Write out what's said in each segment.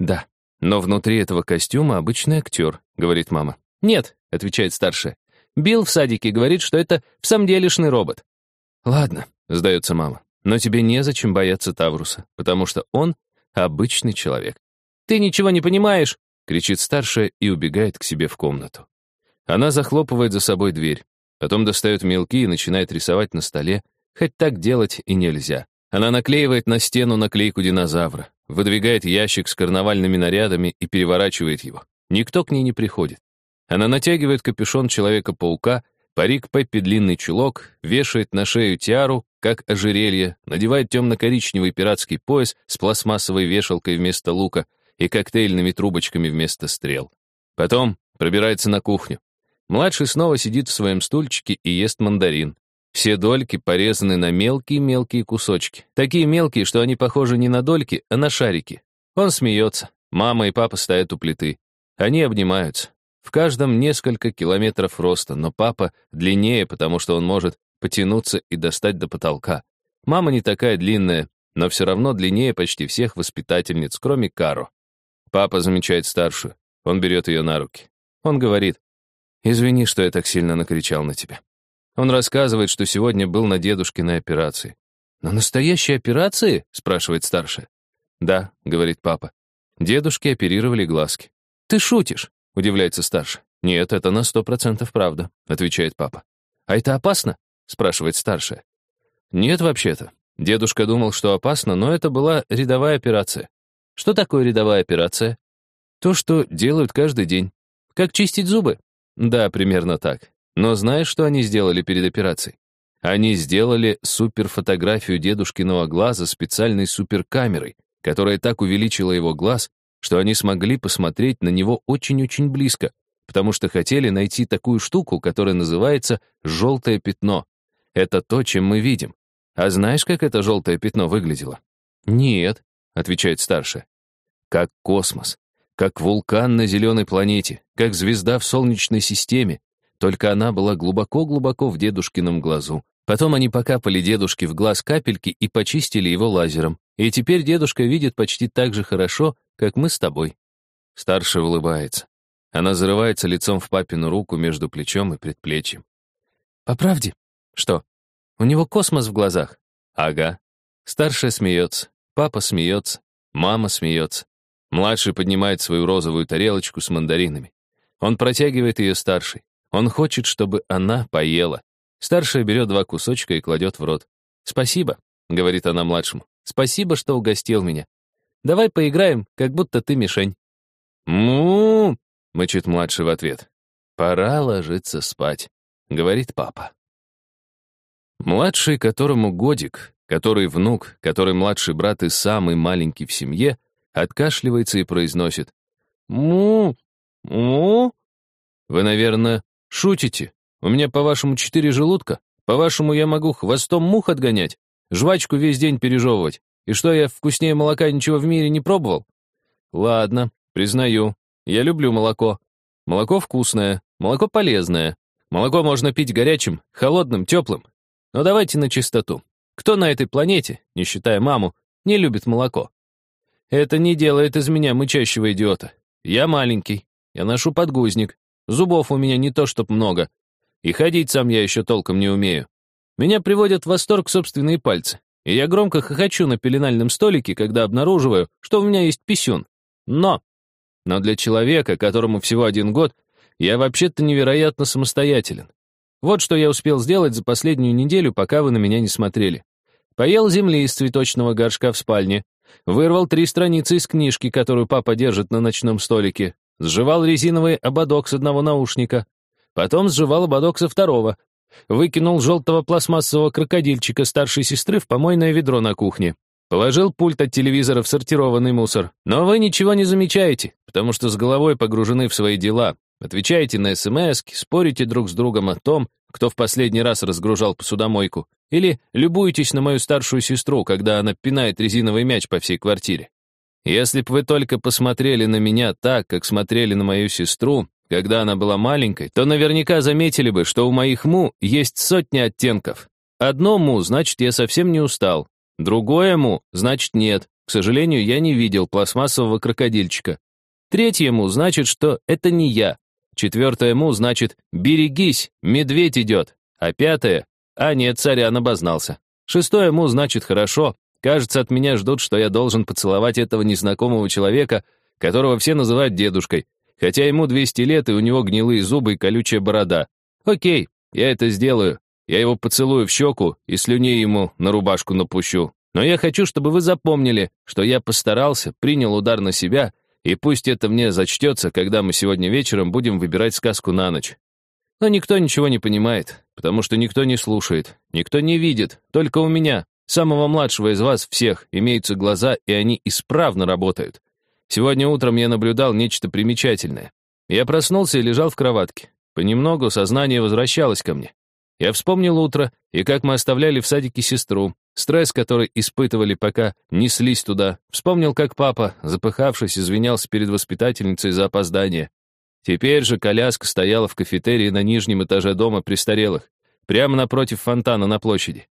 Да, но внутри этого костюма обычный актер, говорит мама. Нет, отвечает старшая. Билл в садике говорит, что это в самом делешный робот. Ладно, сдается мама. Но тебе незачем бояться Тавруса, потому что он обычный человек. Ты ничего не понимаешь, кричит старшая и убегает к себе в комнату. Она захлопывает за собой дверь, потом достает мелки и начинает рисовать на столе, хоть так делать и нельзя. Она наклеивает на стену наклейку динозавра, выдвигает ящик с карнавальными нарядами и переворачивает его. Никто к ней не приходит. Она натягивает капюшон Человека-паука, парик Пеппи длинный чулок, вешает на шею тиару, как ожерелье, надевает темно-коричневый пиратский пояс с пластмассовой вешалкой вместо лука и коктейльными трубочками вместо стрел. Потом пробирается на кухню. Младший снова сидит в своем стульчике и ест мандарин. Все дольки порезаны на мелкие-мелкие кусочки. Такие мелкие, что они похожи не на дольки, а на шарики. Он смеется. Мама и папа стоят у плиты. Они обнимаются. В каждом несколько километров роста, но папа длиннее, потому что он может потянуться и достать до потолка. Мама не такая длинная, но все равно длиннее почти всех воспитательниц, кроме Каро. Папа замечает старшую. Он берет ее на руки. Он говорит, «Извини, что я так сильно накричал на тебя». Он рассказывает, что сегодня был на дедушкиной операции. «На настоящей операции?» — спрашивает старшая. «Да», — говорит папа. Дедушке оперировали глазки. «Ты шутишь?» — удивляется старший. «Нет, это на сто процентов правда», — отвечает папа. «А это опасно?» — спрашивает старшая. «Нет, вообще-то. Дедушка думал, что опасно, но это была рядовая операция». «Что такое рядовая операция?» «То, что делают каждый день». «Как чистить зубы?» «Да, примерно так. Но знаешь, что они сделали перед операцией? Они сделали суперфотографию дедушкиного глаза специальной суперкамерой, которая так увеличила его глаз, что они смогли посмотреть на него очень-очень близко, потому что хотели найти такую штуку, которая называется «желтое пятно». Это то, чем мы видим. А знаешь, как это желтое пятно выглядело? «Нет», — отвечает старшая. «Как космос, как вулкан на зеленой планете, как звезда в Солнечной системе, только она была глубоко-глубоко в дедушкином глазу. Потом они покапали дедушке в глаз капельки и почистили его лазером. И теперь дедушка видит почти так же хорошо, как мы с тобой. Старшая улыбается. Она зарывается лицом в папину руку между плечом и предплечьем. «По правде?» «Что?» «У него космос в глазах». «Ага». Старшая смеется, папа смеется, мама смеется. Младший поднимает свою розовую тарелочку с мандаринами. Он протягивает ее старшей. Он хочет, чтобы она поела. Старшая берет два кусочка и кладет в рот. «Спасибо», — говорит она младшему. «Спасибо, что угостил меня. Давай поиграем, как будто ты мишень». «Му!» — мычит младший в ответ. «Пора ложиться спать», — говорит папа. Младший, которому годик, который внук, который младший брат и самый маленький в семье, откашливается и произносит «Му! Му!» Вы, наверное, Шутите? У меня, по-вашему, четыре желудка? По-вашему, я могу хвостом мух отгонять? Жвачку весь день пережевывать? И что, я вкуснее молока ничего в мире не пробовал? Ладно, признаю, я люблю молоко. Молоко вкусное, молоко полезное. Молоко можно пить горячим, холодным, теплым. Но давайте на чистоту. Кто на этой планете, не считая маму, не любит молоко? Это не делает из меня мычащего идиота. Я маленький, я ношу подгузник, Зубов у меня не то чтоб много. И ходить сам я еще толком не умею. Меня приводят в восторг собственные пальцы. И я громко хохочу на пеленальном столике, когда обнаруживаю, что у меня есть писюн. Но! Но для человека, которому всего один год, я вообще-то невероятно самостоятелен. Вот что я успел сделать за последнюю неделю, пока вы на меня не смотрели. Поел земли из цветочного горшка в спальне, вырвал три страницы из книжки, которую папа держит на ночном столике, Сживал резиновый ободок с одного наушника. Потом сживал ободок со второго. Выкинул желтого пластмассового крокодильчика старшей сестры в помойное ведро на кухне. Положил пульт от телевизора в сортированный мусор. Но вы ничего не замечаете, потому что с головой погружены в свои дела. Отвечаете на смс спорите друг с другом о том, кто в последний раз разгружал посудомойку. Или любуетесь на мою старшую сестру, когда она пинает резиновый мяч по всей квартире. Если б вы только посмотрели на меня так, как смотрели на мою сестру, когда она была маленькой, то наверняка заметили бы, что у моих му есть сотни оттенков. Одно му, значит, я совсем не устал. Другое му, значит, нет. К сожалению, я не видел пластмассового крокодильчика. Третье «му» значит, что это не я. Четвертое «му» значит «берегись, медведь идет». А пятое «а нет, царян обознался». Шестое «му» значит «хорошо». Кажется, от меня ждут, что я должен поцеловать этого незнакомого человека, которого все называют дедушкой, хотя ему 200 лет, и у него гнилые зубы и колючая борода. Окей, я это сделаю. Я его поцелую в щеку и слюней ему на рубашку напущу. Но я хочу, чтобы вы запомнили, что я постарался, принял удар на себя, и пусть это мне зачтется, когда мы сегодня вечером будем выбирать сказку на ночь. Но никто ничего не понимает, потому что никто не слушает, никто не видит, только у меня, самого младшего из вас всех, имеются глаза, и они исправно работают. Сегодня утром я наблюдал нечто примечательное. Я проснулся и лежал в кроватке. Понемногу сознание возвращалось ко мне. Я вспомнил утро и как мы оставляли в садике сестру, стресс, который испытывали, пока неслись туда. Вспомнил, как папа, запыхавшись, извинялся перед воспитательницей за опоздание. Теперь же коляска стояла в кафетерии на нижнем этаже дома престарелых, прямо напротив фонтана на площади.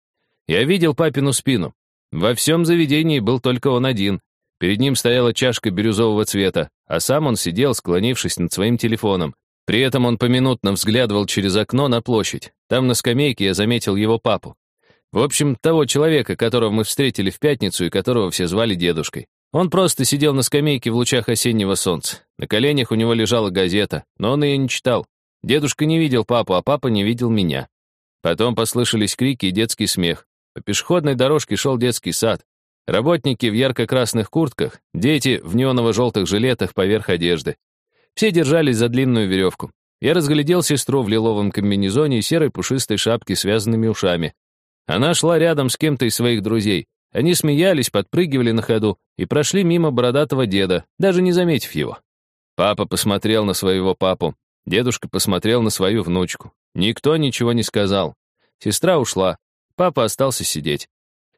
Я видел папину спину. Во всем заведении был только он один. Перед ним стояла чашка бирюзового цвета, а сам он сидел, склонившись над своим телефоном. При этом он поминутно взглядывал через окно на площадь. Там на скамейке я заметил его папу. В общем, того человека, которого мы встретили в пятницу и которого все звали дедушкой. Он просто сидел на скамейке в лучах осеннего солнца. На коленях у него лежала газета, но он ее не читал. Дедушка не видел папу, а папа не видел меня. Потом послышались крики и детский смех. По пешеходной дорожке шел детский сад. Работники в ярко-красных куртках, дети в неоново-желтых жилетах поверх одежды. Все держались за длинную веревку. Я разглядел сестру в лиловом комбинезоне и серой пушистой шапке связанными ушами. Она шла рядом с кем-то из своих друзей. Они смеялись, подпрыгивали на ходу и прошли мимо бородатого деда, даже не заметив его. Папа посмотрел на своего папу. Дедушка посмотрел на свою внучку. Никто ничего не сказал. Сестра ушла. Папа остался сидеть.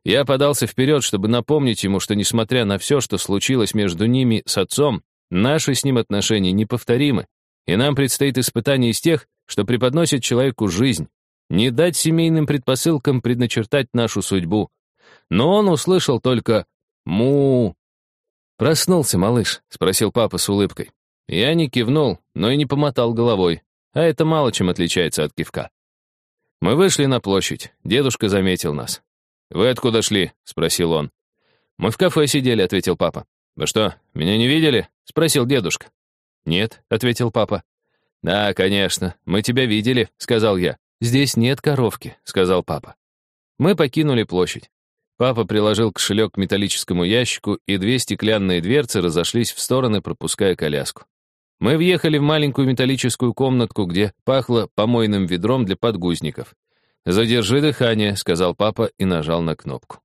Я подался вперед, чтобы напомнить ему, что, несмотря на все, что случилось между ними с отцом, Наши с ним отношения неповторимы, и нам предстоит испытание из тех, что преподносит человеку жизнь, не дать семейным предпосылкам предначертать нашу судьбу. Но он услышал только «му». «Проснулся, малыш?» — спросил папа с улыбкой. Я не кивнул, но и не помотал головой, а это мало чем отличается от кивка. Мы вышли на площадь, дедушка заметил нас. «Вы откуда шли?» — спросил он. «Мы в кафе сидели», — ответил папа. «Вы что, меня не видели?» — спросил дедушка. «Нет», — ответил папа. «Да, конечно, мы тебя видели», — сказал я. «Здесь нет коровки», — сказал папа. Мы покинули площадь. Папа приложил кошелек к металлическому ящику, и две стеклянные дверцы разошлись в стороны, пропуская коляску. Мы въехали в маленькую металлическую комнатку, где пахло помойным ведром для подгузников. «Задержи дыхание», — сказал папа и нажал на кнопку.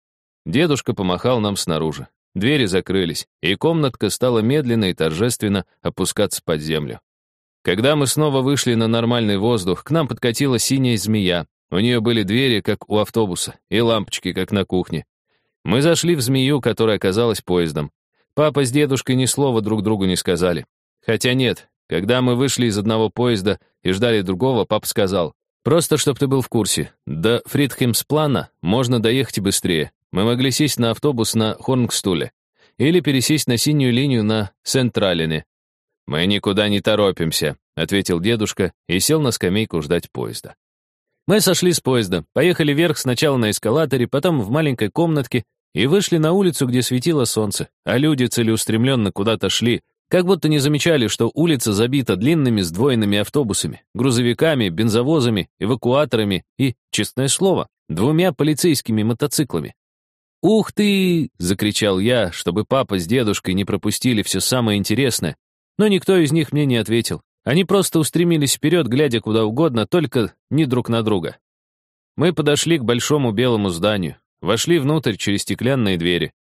Дедушка помахал нам снаружи. Двери закрылись, и комнатка стала медленно и торжественно опускаться под землю. Когда мы снова вышли на нормальный воздух, к нам подкатила синяя змея. У нее были двери, как у автобуса, и лампочки, как на кухне. Мы зашли в змею, которая оказалась поездом. Папа с дедушкой ни слова друг другу не сказали. Хотя нет, когда мы вышли из одного поезда и ждали другого, папа сказал, «Просто, чтоб ты был в курсе, до Фридхемсплана можно доехать быстрее. Мы могли сесть на автобус на Хорнгстуле или пересесть на синюю линию на Централине. «Мы никуда не торопимся», — ответил дедушка и сел на скамейку ждать поезда. Мы сошли с поезда, поехали вверх сначала на эскалаторе, потом в маленькой комнатке и вышли на улицу, где светило солнце, а люди целеустремленно куда-то шли, как будто не замечали, что улица забита длинными сдвоенными автобусами, грузовиками, бензовозами, эвакуаторами и, честное слово, двумя полицейскими мотоциклами. «Ух ты!» — закричал я, чтобы папа с дедушкой не пропустили все самое интересное, но никто из них мне не ответил. Они просто устремились вперед, глядя куда угодно, только не друг на друга. Мы подошли к большому белому зданию, вошли внутрь через стеклянные двери.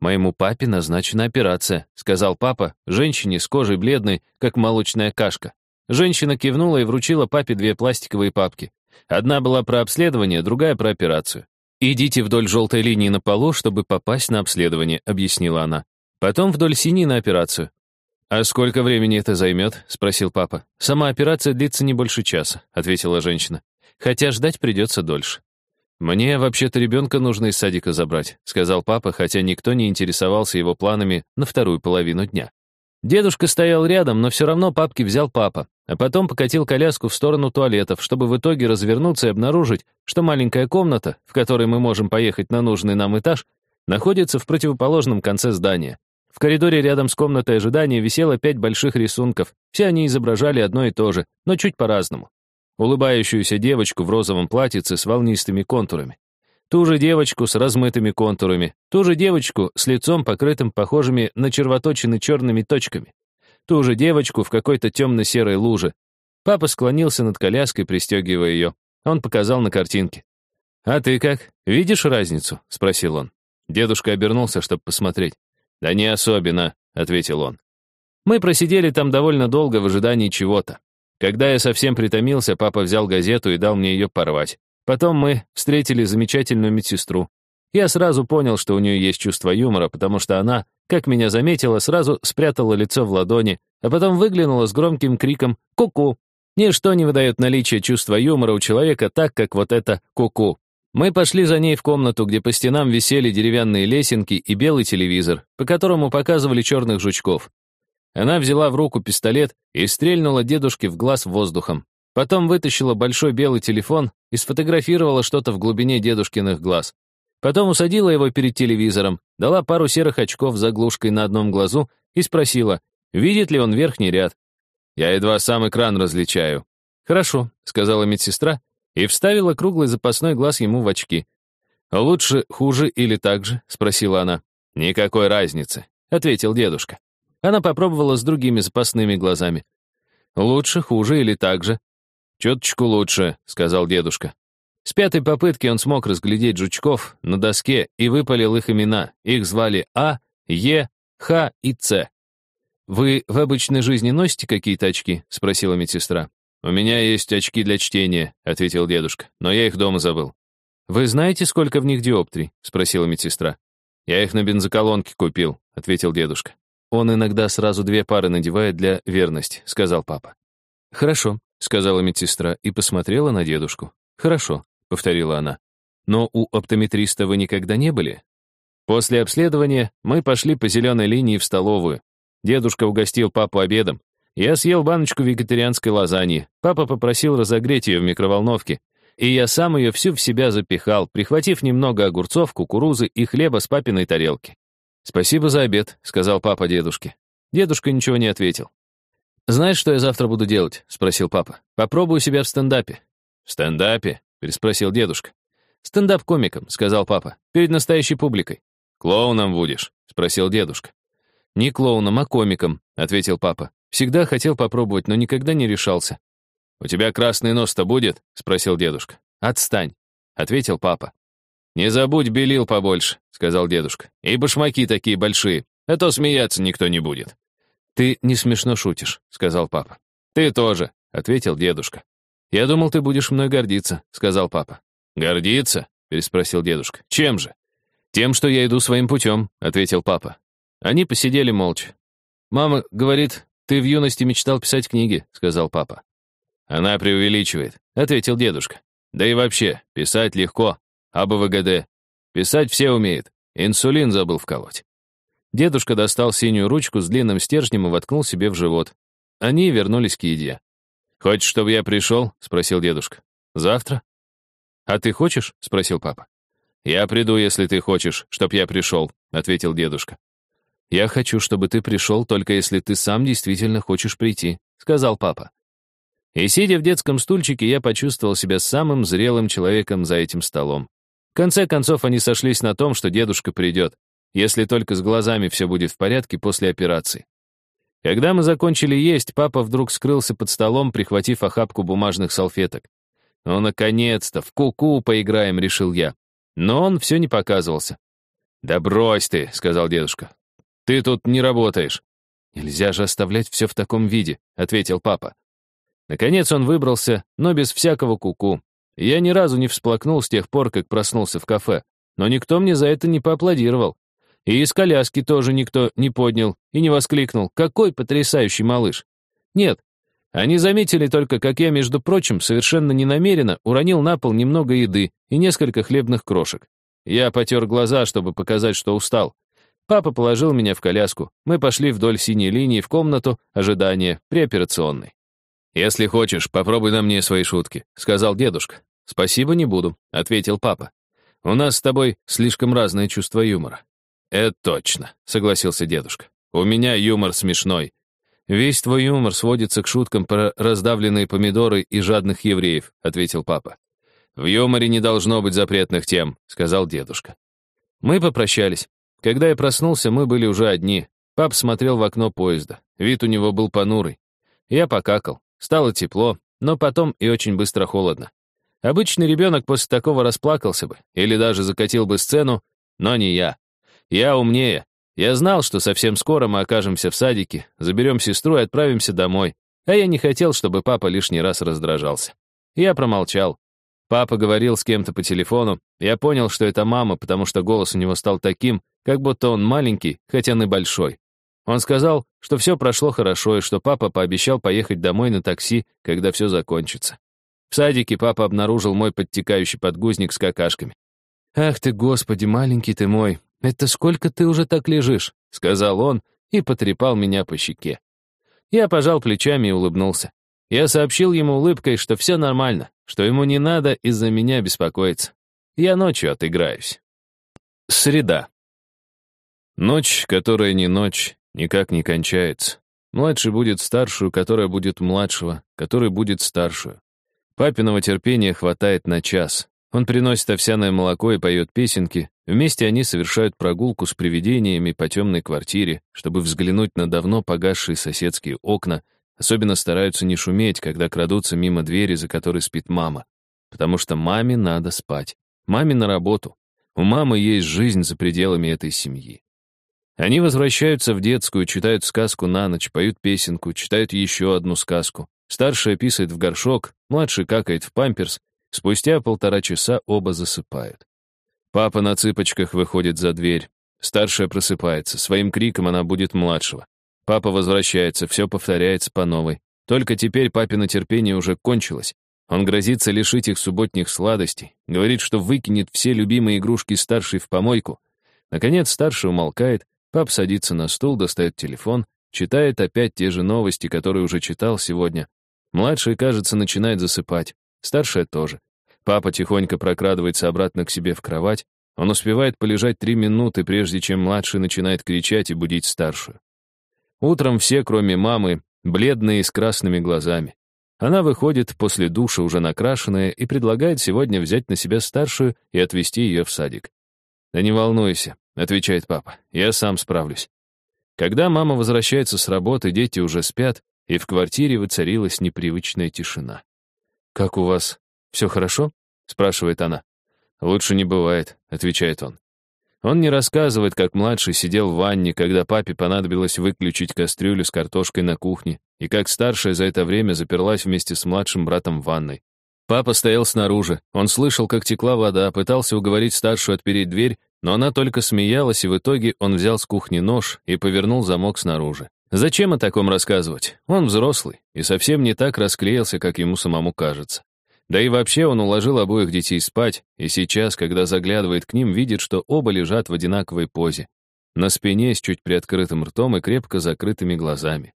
«Моему папе назначена операция», — сказал папа, женщине с кожей бледной, как молочная кашка. Женщина кивнула и вручила папе две пластиковые папки. Одна была про обследование, другая про операцию. «Идите вдоль желтой линии на полу, чтобы попасть на обследование», — объяснила она. «Потом вдоль синей на операцию». «А сколько времени это займет?» — спросил папа. «Сама операция длится не больше часа», — ответила женщина. «Хотя ждать придется дольше». «Мне вообще-то ребенка нужно из садика забрать», сказал папа, хотя никто не интересовался его планами на вторую половину дня. Дедушка стоял рядом, но все равно папки взял папа, а потом покатил коляску в сторону туалетов, чтобы в итоге развернуться и обнаружить, что маленькая комната, в которой мы можем поехать на нужный нам этаж, находится в противоположном конце здания. В коридоре рядом с комнатой ожидания висело пять больших рисунков. Все они изображали одно и то же, но чуть по-разному улыбающуюся девочку в розовом платьице с волнистыми контурами, ту же девочку с размытыми контурами, ту же девочку с лицом, покрытым похожими на червоточины черными точками, ту же девочку в какой-то темно-серой луже. Папа склонился над коляской, пристегивая ее. Он показал на картинке. «А ты как? Видишь разницу?» — спросил он. Дедушка обернулся, чтобы посмотреть. «Да не особенно», — ответил он. Мы просидели там довольно долго в ожидании чего-то. Когда я совсем притомился, папа взял газету и дал мне ее порвать. Потом мы встретили замечательную медсестру. Я сразу понял, что у нее есть чувство юмора, потому что она, как меня заметила, сразу спрятала лицо в ладони, а потом выглянула с громким криком «Ку-ку!». Ничто не выдает наличие чувства юмора у человека так, как вот это «ку-ку». Мы пошли за ней в комнату, где по стенам висели деревянные лесенки и белый телевизор, по которому показывали черных жучков. Она взяла в руку пистолет и стрельнула дедушке в глаз воздухом. Потом вытащила большой белый телефон и сфотографировала что-то в глубине дедушкиных глаз. Потом усадила его перед телевизором, дала пару серых очков с заглушкой на одном глазу и спросила, видит ли он верхний ряд. «Я едва сам экран различаю». «Хорошо», — сказала медсестра и вставила круглый запасной глаз ему в очки. «Лучше, хуже или так же?» — спросила она. «Никакой разницы», — ответил дедушка. Она попробовала с другими запасными глазами. «Лучше, хуже или так же?» «Чуточку лучше», — сказал дедушка. С пятой попытки он смог разглядеть жучков на доске и выпалил их имена. Их звали А, Е, Х и Ц. «Вы в обычной жизни носите какие-то очки?» — спросила медсестра. «У меня есть очки для чтения», — ответил дедушка, «но я их дома забыл». «Вы знаете, сколько в них диоптрий?» — спросила медсестра. «Я их на бензоколонке купил», — ответил дедушка. «Он иногда сразу две пары надевает для верности», — сказал папа. «Хорошо», — сказала медсестра и посмотрела на дедушку. «Хорошо», — повторила она. «Но у оптометриста вы никогда не были?» После обследования мы пошли по зеленой линии в столовую. Дедушка угостил папу обедом. Я съел баночку вегетарианской лазаньи. Папа попросил разогреть ее в микроволновке. И я сам ее всю в себя запихал, прихватив немного огурцов, кукурузы и хлеба с папиной тарелки. «Спасибо за обед», — сказал папа дедушке. Дедушка ничего не ответил. «Знаешь, что я завтра буду делать?» — спросил папа. «Попробую себя в стендапе». «В стендапе?» — переспросил дедушка. «Стендап-комиком», — сказал папа, — «перед настоящей публикой». «Клоуном будешь?» — спросил дедушка. «Не клоуном, а комиком», — ответил папа. «Всегда хотел попробовать, но никогда не решался». «У тебя красный нос-то будет?» — спросил дедушка. «Отстань», — ответил папа. «Не забудь белил побольше», — сказал дедушка. «И башмаки такие большие, а то смеяться никто не будет». «Ты не смешно шутишь», — сказал папа. «Ты тоже», — ответил дедушка. «Я думал, ты будешь мной гордиться», — сказал папа. «Гордиться?» — переспросил дедушка. «Чем же?» «Тем, что я иду своим путем», — ответил папа. Они посидели молча. «Мама говорит, ты в юности мечтал писать книги», — сказал папа. «Она преувеличивает», — ответил дедушка. «Да и вообще, писать легко, АБВГД. Писать все умеют. Инсулин забыл вколоть. Дедушка достал синюю ручку с длинным стержнем и воткнул себе в живот. Они вернулись к еде. «Хочешь, чтобы я пришел?» — спросил дедушка. «Завтра?» «А ты хочешь?» — спросил папа. «Я приду, если ты хочешь, чтоб я пришел», — ответил дедушка. «Я хочу, чтобы ты пришел, только если ты сам действительно хочешь прийти», — сказал папа. И сидя в детском стульчике, я почувствовал себя самым зрелым человеком за этим столом. В конце концов, они сошлись на том, что дедушка придет, если только с глазами все будет в порядке после операции. Когда мы закончили есть, папа вдруг скрылся под столом, прихватив охапку бумажных салфеток. «Ну, наконец-то, в куку -ку поиграем», — решил я. Но он все не показывался. «Да брось ты», — сказал дедушка. «Ты тут не работаешь». «Нельзя же оставлять все в таком виде», — ответил папа. Наконец он выбрался, но без всякого куку. -ку. Я ни разу не всплакнул с тех пор, как проснулся в кафе, но никто мне за это не поаплодировал. И из коляски тоже никто не поднял и не воскликнул «Какой потрясающий малыш!» Нет, Они заметили только, как я, между прочим, совершенно ненамеренно уронил на пол немного еды и несколько хлебных крошек. Я потер глаза, чтобы показать, что устал. Папа положил меня в коляску. Мы пошли вдоль синей линии в комнату ожидания при операционной. «Если хочешь, попробуй на мне свои шутки», — сказал дедушка. «Спасибо, не буду», — ответил папа. «У нас с тобой слишком разное чувство юмора». «Это точно», — согласился дедушка. «У меня юмор смешной. Весь твой юмор сводится к шуткам про раздавленные помидоры и жадных евреев», — ответил папа. «В юморе не должно быть запретных тем», — сказал дедушка. Мы попрощались. Когда я проснулся, мы были уже одни. Пап смотрел в окно поезда. Вид у него был понурый. Я покакал. Стало тепло, но потом и очень быстро холодно. Обычный ребенок после такого расплакался бы или даже закатил бы сцену, но не я. Я умнее. Я знал, что совсем скоро мы окажемся в садике, заберем сестру и отправимся домой. А я не хотел, чтобы папа лишний раз раздражался. Я промолчал. Папа говорил с кем-то по телефону. Я понял, что это мама, потому что голос у него стал таким, как будто он маленький, хотя он и большой. Он сказал, что все прошло хорошо и что папа пообещал поехать домой на такси, когда все закончится. В садике папа обнаружил мой подтекающий подгузник с какашками. «Ах ты, господи, маленький ты мой, это сколько ты уже так лежишь?» — сказал он и потрепал меня по щеке. Я пожал плечами и улыбнулся. Я сообщил ему улыбкой, что все нормально, что ему не надо из-за меня беспокоиться. Я ночью отыграюсь. Среда. Ночь, которая не ночь, никак не кончается. Младший будет старшую, которая будет младшего, который будет старшую. Папиного терпения хватает на час. Он приносит овсяное молоко и поет песенки. Вместе они совершают прогулку с привидениями по темной квартире, чтобы взглянуть на давно погасшие соседские окна. Особенно стараются не шуметь, когда крадутся мимо двери, за которой спит мама. Потому что маме надо спать. Маме на работу. У мамы есть жизнь за пределами этой семьи. Они возвращаются в детскую, читают сказку на ночь, поют песенку, читают еще одну сказку. Старшая писает в горшок, младший какает в памперс. Спустя полтора часа оба засыпают. Папа на цыпочках выходит за дверь. Старшая просыпается. Своим криком она будет младшего. Папа возвращается, все повторяется по новой. Только теперь папино терпение уже кончилось. Он грозится лишить их субботних сладостей, говорит, что выкинет все любимые игрушки старшей в помойку. Наконец старший умолкает, пап садится на стул, достает телефон, читает опять те же новости, которые уже читал сегодня, Младший, кажется, начинает засыпать. Старшая тоже. Папа тихонько прокрадывается обратно к себе в кровать. Он успевает полежать три минуты, прежде чем младший начинает кричать и будить старшую. Утром все, кроме мамы, бледные с красными глазами. Она выходит после душа уже накрашенная и предлагает сегодня взять на себя старшую и отвезти ее в садик. «Да не волнуйся», — отвечает папа, — «я сам справлюсь». Когда мама возвращается с работы, дети уже спят, и в квартире воцарилась непривычная тишина. «Как у вас? Все хорошо?» — спрашивает она. «Лучше не бывает», — отвечает он. Он не рассказывает, как младший сидел в ванне, когда папе понадобилось выключить кастрюлю с картошкой на кухне, и как старшая за это время заперлась вместе с младшим братом в ванной. Папа стоял снаружи, он слышал, как текла вода, пытался уговорить старшую отпереть дверь, но она только смеялась, и в итоге он взял с кухни нож и повернул замок снаружи. Зачем о таком рассказывать? Он взрослый и совсем не так расклеился, как ему самому кажется. Да и вообще он уложил обоих детей спать, и сейчас, когда заглядывает к ним, видит, что оба лежат в одинаковой позе. На спине с чуть приоткрытым ртом и крепко закрытыми глазами.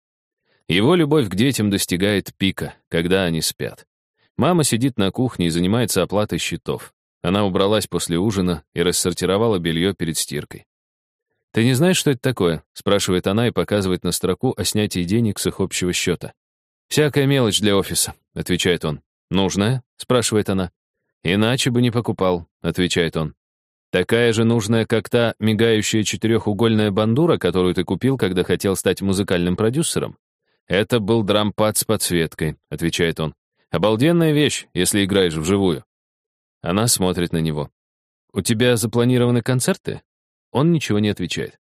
Его любовь к детям достигает пика, когда они спят. Мама сидит на кухне и занимается оплатой счетов. Она убралась после ужина и рассортировала белье перед стиркой. «Ты не знаешь, что это такое?» — спрашивает она и показывает на строку о снятии денег с их общего счета. «Всякая мелочь для офиса», — отвечает он. «Нужная?» — спрашивает она. «Иначе бы не покупал», — отвечает он. «Такая же нужная, как та мигающая четырехугольная бандура, которую ты купил, когда хотел стать музыкальным продюсером?» «Это был дрампад с подсветкой», — отвечает он. «Обалденная вещь, если играешь вживую». Она смотрит на него. «У тебя запланированы концерты?» Он ничего не отвечает.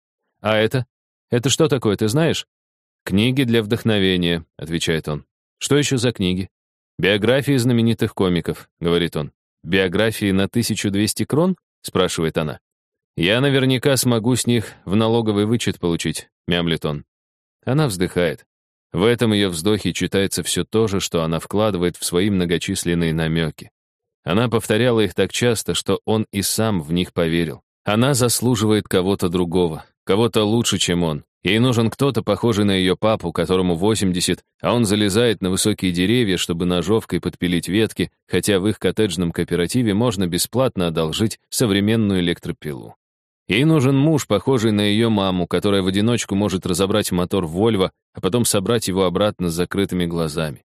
«А это? Это что такое, ты знаешь?» «Книги для вдохновения», — отвечает он. «Что еще за книги?» «Биографии знаменитых комиков», — говорит он. «Биографии на 1200 крон?» — спрашивает она. «Я наверняка смогу с них в налоговый вычет получить», — мямлит он. Она вздыхает. В этом ее вздохе читается все то же, что она вкладывает в свои многочисленные намеки. Она повторяла их так часто, что он и сам в них поверил. Она заслуживает кого-то другого, кого-то лучше, чем он. Ей нужен кто-то, похожий на ее папу, которому 80, а он залезает на высокие деревья, чтобы ножовкой подпилить ветки, хотя в их коттеджном кооперативе можно бесплатно одолжить современную электропилу. Ей нужен муж, похожий на ее маму, которая в одиночку может разобрать мотор Вольво, а потом собрать его обратно с закрытыми глазами.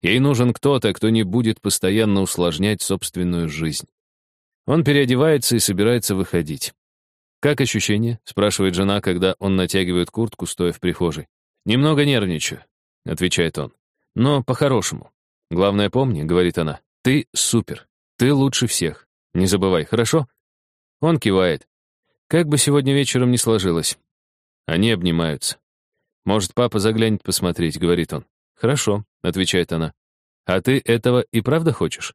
Ей нужен кто-то, кто не будет постоянно усложнять собственную жизнь. Он переодевается и собирается выходить. «Как ощущение?» — спрашивает жена, когда он натягивает куртку, стоя в прихожей. «Немного нервничаю», — отвечает он. «Но по-хорошему. Главное помни», — говорит она, — «ты супер. Ты лучше всех. Не забывай, хорошо?» Он кивает. Как бы сегодня вечером ни сложилось. Они обнимаются. «Может, папа заглянет посмотреть», — говорит он. «Хорошо», — отвечает она. «А ты этого и правда хочешь?»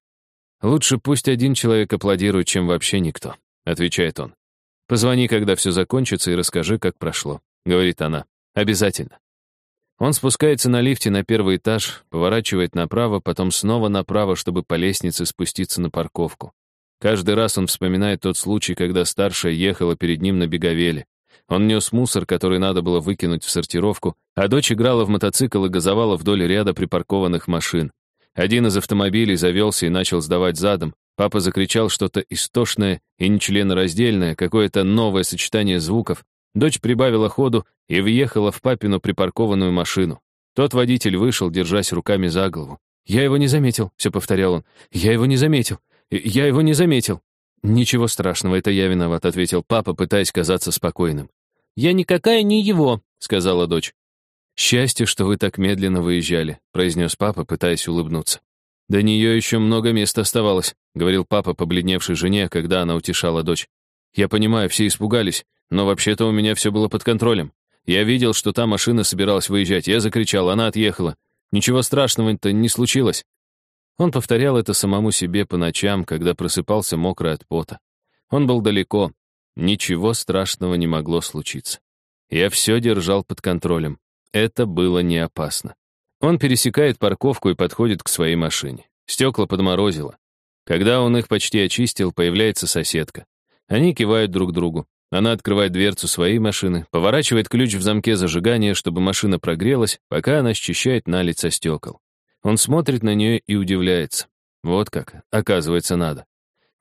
«Лучше пусть один человек аплодирует, чем вообще никто», — отвечает он. «Позвони, когда все закончится, и расскажи, как прошло», — говорит она. «Обязательно». Он спускается на лифте на первый этаж, поворачивает направо, потом снова направо, чтобы по лестнице спуститься на парковку. Каждый раз он вспоминает тот случай, когда старшая ехала перед ним на беговеле. Он нес мусор, который надо было выкинуть в сортировку, а дочь играла в мотоцикл и газовала вдоль ряда припаркованных машин. Один из автомобилей завелся и начал сдавать задом. Папа закричал что-то истошное и нечленораздельное, какое-то новое сочетание звуков. Дочь прибавила ходу и въехала в папину припаркованную машину. Тот водитель вышел, держась руками за голову. «Я его не заметил», — все повторял он. «Я его не заметил. Я его не заметил». «Ничего страшного, это я виноват», — ответил папа, пытаясь казаться спокойным. «Я никакая не его», — сказала дочь. «Счастье, что вы так медленно выезжали», — произнес папа, пытаясь улыбнуться. «До нее еще много места оставалось», — говорил папа побледневшей жене, когда она утешала дочь. «Я понимаю, все испугались, но вообще-то у меня все было под контролем. Я видел, что та машина собиралась выезжать. Я закричал, она отъехала. Ничего страшного-то не случилось. Он повторял это самому себе по ночам, когда просыпался мокрый от пота. Он был далеко. Ничего страшного не могло случиться. Я все держал под контролем. Это было не опасно. Он пересекает парковку и подходит к своей машине. Стекла подморозило. Когда он их почти очистил, появляется соседка. Они кивают друг другу. Она открывает дверцу своей машины, поворачивает ключ в замке зажигания, чтобы машина прогрелась, пока она счищает налить со стекол. Он смотрит на нее и удивляется. Вот как, оказывается, надо.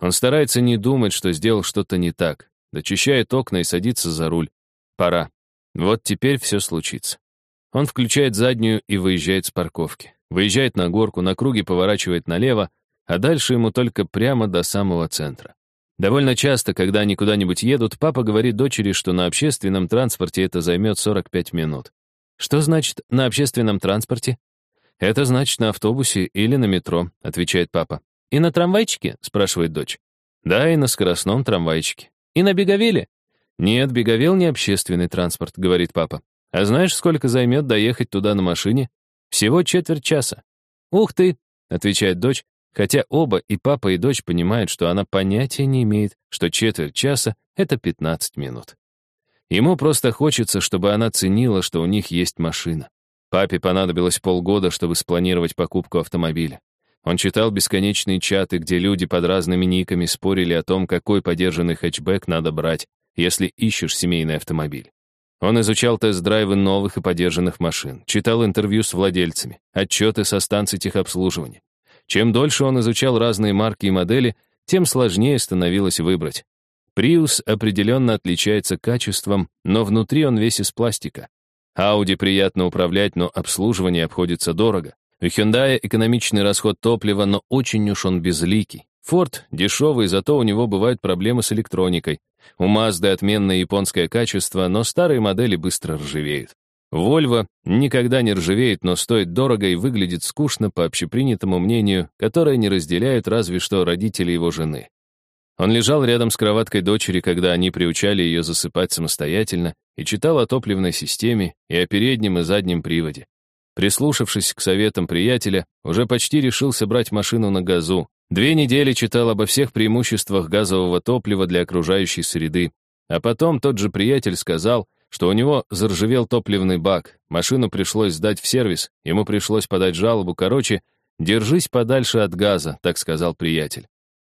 Он старается не думать, что сделал что-то не так. Дочищает окна и садится за руль. Пора. Вот теперь все случится. Он включает заднюю и выезжает с парковки. Выезжает на горку, на круге поворачивает налево, а дальше ему только прямо до самого центра. Довольно часто, когда они куда-нибудь едут, папа говорит дочери, что на общественном транспорте это займет 45 минут. Что значит «на общественном транспорте»? «Это значит на автобусе или на метро», — отвечает папа. «И на трамвайчике?» — спрашивает дочь. «Да, и на скоростном трамвайчике». «И на беговеле?» «Нет, беговел не общественный транспорт», — говорит папа. «А знаешь, сколько займет доехать туда на машине? Всего четверть часа». «Ух ты!» — отвечает дочь, хотя оба, и папа, и дочь понимают, что она понятия не имеет, что четверть часа — это 15 минут. Ему просто хочется, чтобы она ценила, что у них есть машина. Папе понадобилось полгода, чтобы спланировать покупку автомобиля. Он читал бесконечные чаты, где люди под разными никами спорили о том, какой подержанный хэтчбэк надо брать, если ищешь семейный автомобиль. Он изучал тест-драйвы новых и подержанных машин, читал интервью с владельцами, отчеты со станций техобслуживания. Чем дольше он изучал разные марки и модели, тем сложнее становилось выбрать. Prius определенно отличается качеством, но внутри он весь из пластика. Audi приятно управлять, но обслуживание обходится дорого. У Hyundai экономичный расход топлива, но очень уж он безликий. Ford дешевый, зато у него бывают проблемы с электроникой. У Mazda отменное японское качество, но старые модели быстро ржавеют. Volvo никогда не ржавеет, но стоит дорого и выглядит скучно по общепринятому мнению, которое не разделяют разве что родители его жены. Он лежал рядом с кроваткой дочери, когда они приучали ее засыпать самостоятельно, и читал о топливной системе и о переднем и заднем приводе. Прислушавшись к советам приятеля, уже почти решился брать машину на газу. Две недели читал обо всех преимуществах газового топлива для окружающей среды. А потом тот же приятель сказал, что у него заржавел топливный бак, машину пришлось сдать в сервис, ему пришлось подать жалобу, короче, держись подальше от газа, так сказал приятель.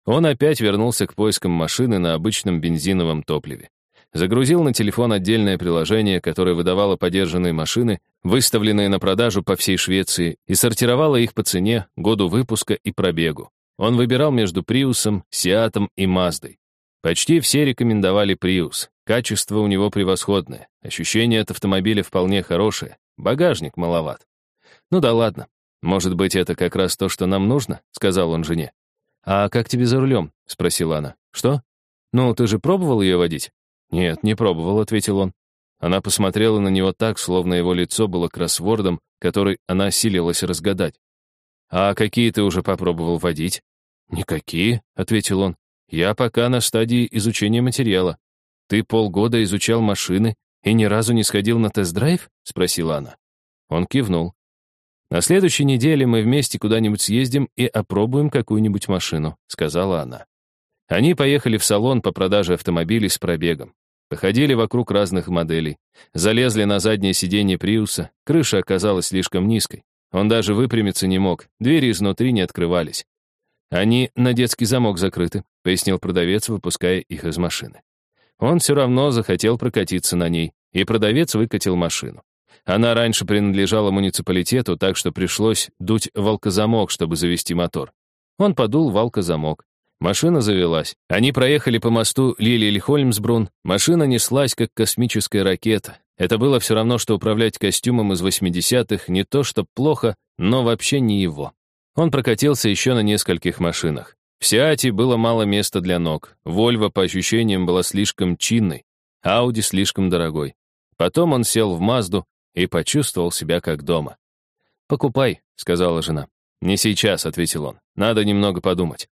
Он опять вернулся к поискам машины на обычном бензиновом топливе. Загрузил на телефон отдельное приложение, которое выдавало подержанные машины, выставленные на продажу по всей Швеции, и сортировало их по цене, году выпуска и пробегу. Он выбирал между Приусом, Сиатом и Маздой. Почти все рекомендовали Приус. Качество у него превосходное, ощущение от автомобиля вполне хорошее, багажник маловат. «Ну да ладно, может быть, это как раз то, что нам нужно?» — сказал он жене. «А как тебе за рулем?» — спросила она. «Что? Ну, ты же пробовал ее водить?» «Нет, не пробовал», — ответил он. Она посмотрела на него так, словно его лицо было кроссвордом, который она силилась разгадать. «А какие ты уже попробовал водить?» «Никакие», — ответил он. «Я пока на стадии изучения материала». «Ты полгода изучал машины и ни разу не сходил на тест-драйв?» — спросила она. Он кивнул. «На следующей неделе мы вместе куда-нибудь съездим и опробуем какую-нибудь машину», — сказала она. Они поехали в салон по продаже автомобилей с пробегом. Походили вокруг разных моделей. Залезли на заднее сиденье Приуса. Крыша оказалась слишком низкой. Он даже выпрямиться не мог. Двери изнутри не открывались. «Они на детский замок закрыты», — пояснил продавец, выпуская их из машины. Он все равно захотел прокатиться на ней, и продавец выкатил машину. Она раньше принадлежала муниципалитету, так что пришлось дуть волкозамок, чтобы завести мотор. Он подул волкозамок. Машина завелась. Они проехали по мосту Лилиэль-Хольмсбрун. Машина неслась, как космическая ракета. Это было все равно, что управлять костюмом из 80-х, не то что плохо, но вообще не его. Он прокатился еще на нескольких машинах. В Сиате было мало места для ног. Вольво, по ощущениям, была слишком чинной. Ауди слишком дорогой. Потом он сел в Мазду и почувствовал себя как дома. «Покупай», — сказала жена. «Не сейчас», — ответил он. «Надо немного подумать».